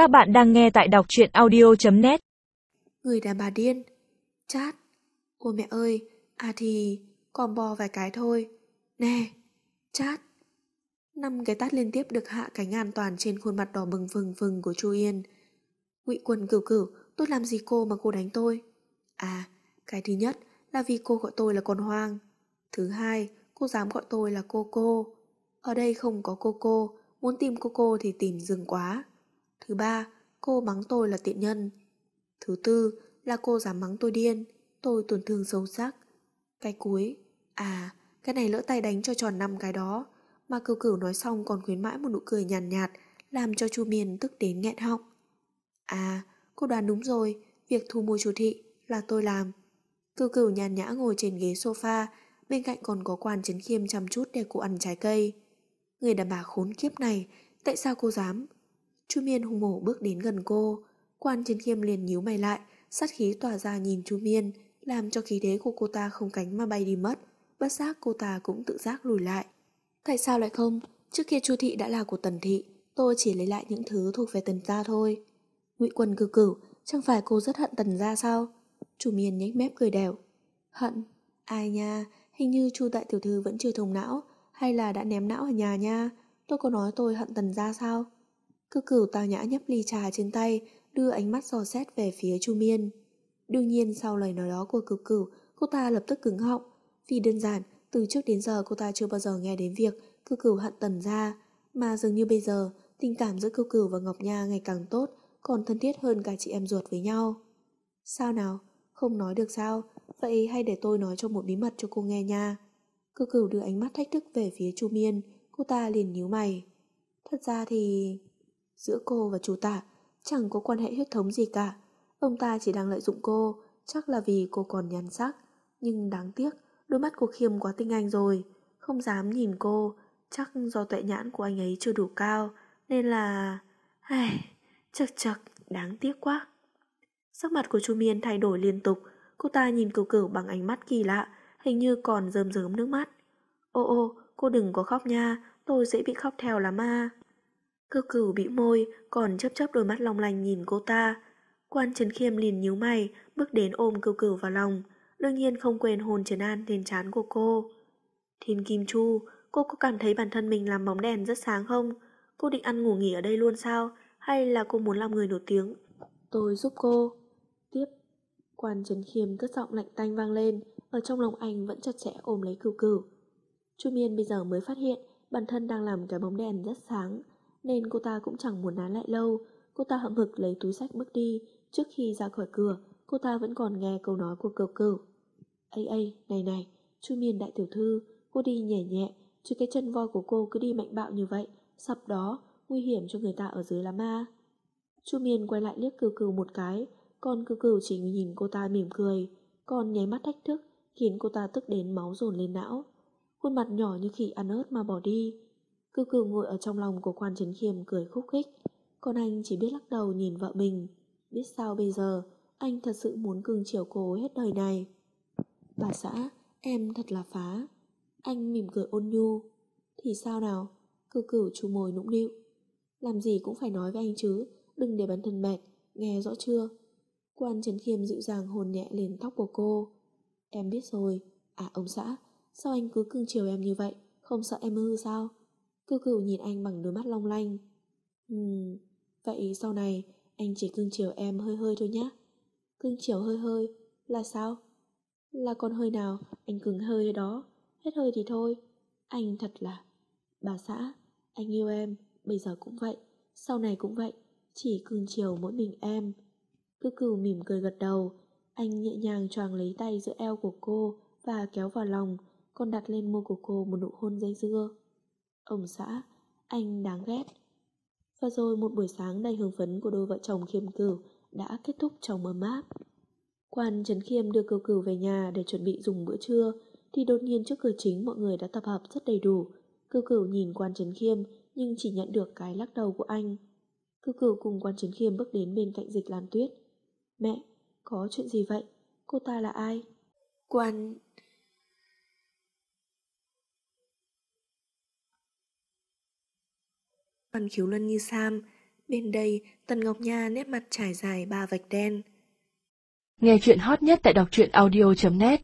Các bạn đang nghe tại đọc truyện audio.net Người đàn bà điên Chát Ôi mẹ ơi À thì Còn bò vài cái thôi Nè Chát Năm cái tát liên tiếp được hạ cánh an toàn trên khuôn mặt đỏ bừng phừng phừng của Chu Yên. Ngụy Quân cửu cửu, tôi làm gì cô mà cô đánh tôi? À, cái thứ nhất là vì cô gọi tôi là con hoang. Thứ hai, cô dám gọi tôi là cô cô. Ở đây không có cô cô, muốn tìm cô cô thì tìm rừng quá. Thứ ba, cô mắng tôi là tiện nhân. Thứ tư là cô dám mắng tôi điên, tôi tổn thương sâu sắc. Cái cuối, à, cái này lỡ tay đánh cho tròn năm cái đó. Mà cửu cửu nói xong còn khuyến mãi một nụ cười nhàn nhạt, nhạt, làm cho Chu miền tức đến nghẹn họng. À, cô đoán đúng rồi, việc thu mua chủ thị là tôi làm. Cửu cửu nhàn nhã ngồi trên ghế sofa, bên cạnh còn có quan chấn khiêm chăm chút để cô ăn trái cây. Người đàn bà khốn kiếp này, tại sao cô dám? Chu Miên hùng hổ bước đến gần cô, quan chấn khiêm liền nhíu mày lại, sát khí tỏa ra nhìn Chu Miên, làm cho khí thế của cô ta không cánh mà bay đi mất. Bất giác cô ta cũng tự giác lùi lại. Tại sao lại không? Trước kia Chu thị đã là của Tần thị, tôi chỉ lấy lại những thứ thuộc về Tần gia thôi. Ngụy Quân cư cửu, chẳng phải cô rất hận Tần gia sao? Chu Miên nhếch mép cười đều. Hận? Ai nha, hình như Chu đại tiểu thư vẫn chưa thông não, hay là đã ném não ở nhà nha? Tôi có nói tôi hận Tần gia sao? Cư cửu tao nhã nhấp ly trà trên tay, đưa ánh mắt dò xét về phía Chu Miên. Đương nhiên sau lời nói đó của cư cửu, cô ta lập tức cứng họng, vì đơn giản từ trước đến giờ cô ta chưa bao giờ nghe đến việc cư cửu hận tần ra, mà dường như bây giờ tình cảm giữa cư cửu và Ngọc Nha ngày càng tốt, còn thân thiết hơn cả chị em ruột với nhau. Sao nào? Không nói được sao? Vậy hay để tôi nói cho một bí mật cho cô nghe nha. cư cửu đưa ánh mắt thách thức về phía Chu Miên, cô ta liền nhíu mày. Thật ra thì... Giữa cô và chú tạ chẳng có quan hệ huyết thống gì cả. Ông ta chỉ đang lợi dụng cô, chắc là vì cô còn nhắn sắc. Nhưng đáng tiếc, Đôi mắt của Khiêm quá tinh anh rồi, không dám nhìn cô, chắc do tuệ nhãn của anh ấy chưa đủ cao, nên là... Ai, chật chật, đáng tiếc quá. Sắc mặt của Chu Miên thay đổi liên tục, cô ta nhìn cửu cửu bằng ánh mắt kỳ lạ, hình như còn rơm rớm nước mắt. Ô ô, cô đừng có khóc nha, tôi dễ bị khóc theo lắm à. Cư cửu bị môi, còn chấp chấp đôi mắt long lanh nhìn cô ta. Quan Trấn Khiêm liền nhíu mày, bước đến ôm cư cửu vào lòng đương nhiên không quên hồn trấn an lên trán của cô. Thiên Kim Chu, cô có cảm thấy bản thân mình làm bóng đèn rất sáng không? Cô định ăn ngủ nghỉ ở đây luôn sao? Hay là cô muốn làm người nổi tiếng? Tôi giúp cô. Tiếp, quan trấn khiêm cất giọng lạnh tanh vang lên, ở trong lòng anh vẫn chặt chẽ ôm lấy cửu cửu. Chu Miên bây giờ mới phát hiện bản thân đang làm cái bóng đèn rất sáng, nên cô ta cũng chẳng muốn nán lại lâu. Cô ta hậm hực lấy túi sách bước đi, trước khi ra khỏi cửa, cô ta vẫn còn nghe câu nói của cửu cửu. Ây ây, này này, Chu Miên đại tiểu thư, cô đi nhẹ nhẹ, chứ cái chân voi của cô cứ đi mạnh bạo như vậy, sập đó, nguy hiểm cho người ta ở dưới là ma. Chu Miên quay lại liếc cừu cừu một cái, còn cừu cừu chỉ nhìn cô ta mỉm cười, còn nháy mắt thách thức, khiến cô ta tức đến máu dồn lên não. Khuôn mặt nhỏ như khỉ ăn ớt mà bỏ đi. Cư cử ngồi ở trong lòng của quan trấn khiêm cười khúc khích, còn anh chỉ biết lắc đầu nhìn vợ mình. Biết sao bây giờ, anh thật sự muốn cưng chiều cô hết đời này. Bà xã, em thật là phá. Anh mỉm cười ôn nhu. Thì sao nào? cư cử chu mồi nũng nịu. Làm gì cũng phải nói với anh chứ, đừng để bản thân mệt, nghe rõ chưa? Quan Trấn Khiêm dịu dàng hồn nhẹ lên tóc của cô. Em biết rồi. À ông xã, sao anh cứ cưng chiều em như vậy? Không sợ em hư sao? Cư cửu nhìn anh bằng đôi mắt long lanh. Ừm, vậy sau này anh chỉ cưng chiều em hơi hơi thôi nhé. Cưng chiều hơi hơi là sao? Là con hơi nào, anh cứng hơi đó, hết hơi thì thôi. Anh thật là... Bà xã, anh yêu em, bây giờ cũng vậy, sau này cũng vậy, chỉ cưng chiều mỗi mình em. cư cửu mỉm cười gật đầu, anh nhẹ nhàng choàng lấy tay giữa eo của cô và kéo vào lòng, còn đặt lên môi của cô một nụ hôn dây dưa. Ông xã, anh đáng ghét. Và rồi một buổi sáng đầy hưng phấn của đôi vợ chồng khiêm cửu đã kết thúc trong mơ mát. Quan Trấn Khiêm đưa cừu cửu về nhà để chuẩn bị dùng bữa trưa, thì đột nhiên trước cửa chính mọi người đã tập hợp rất đầy đủ. Cừu cửu nhìn quan Trấn Khiêm nhưng chỉ nhận được cái lắc đầu của anh. Cừu cửu cùng quan Trấn Khiêm bước đến bên cạnh dịch Lan Tuyết. Mẹ, có chuyện gì vậy? Cô ta là ai? Quan... Văn khiếu luân như Sam, Bên đây, Tần Ngọc Nha nét mặt trải dài ba vạch đen. Nghe chuyện hot nhất tại đọc truyện audio.net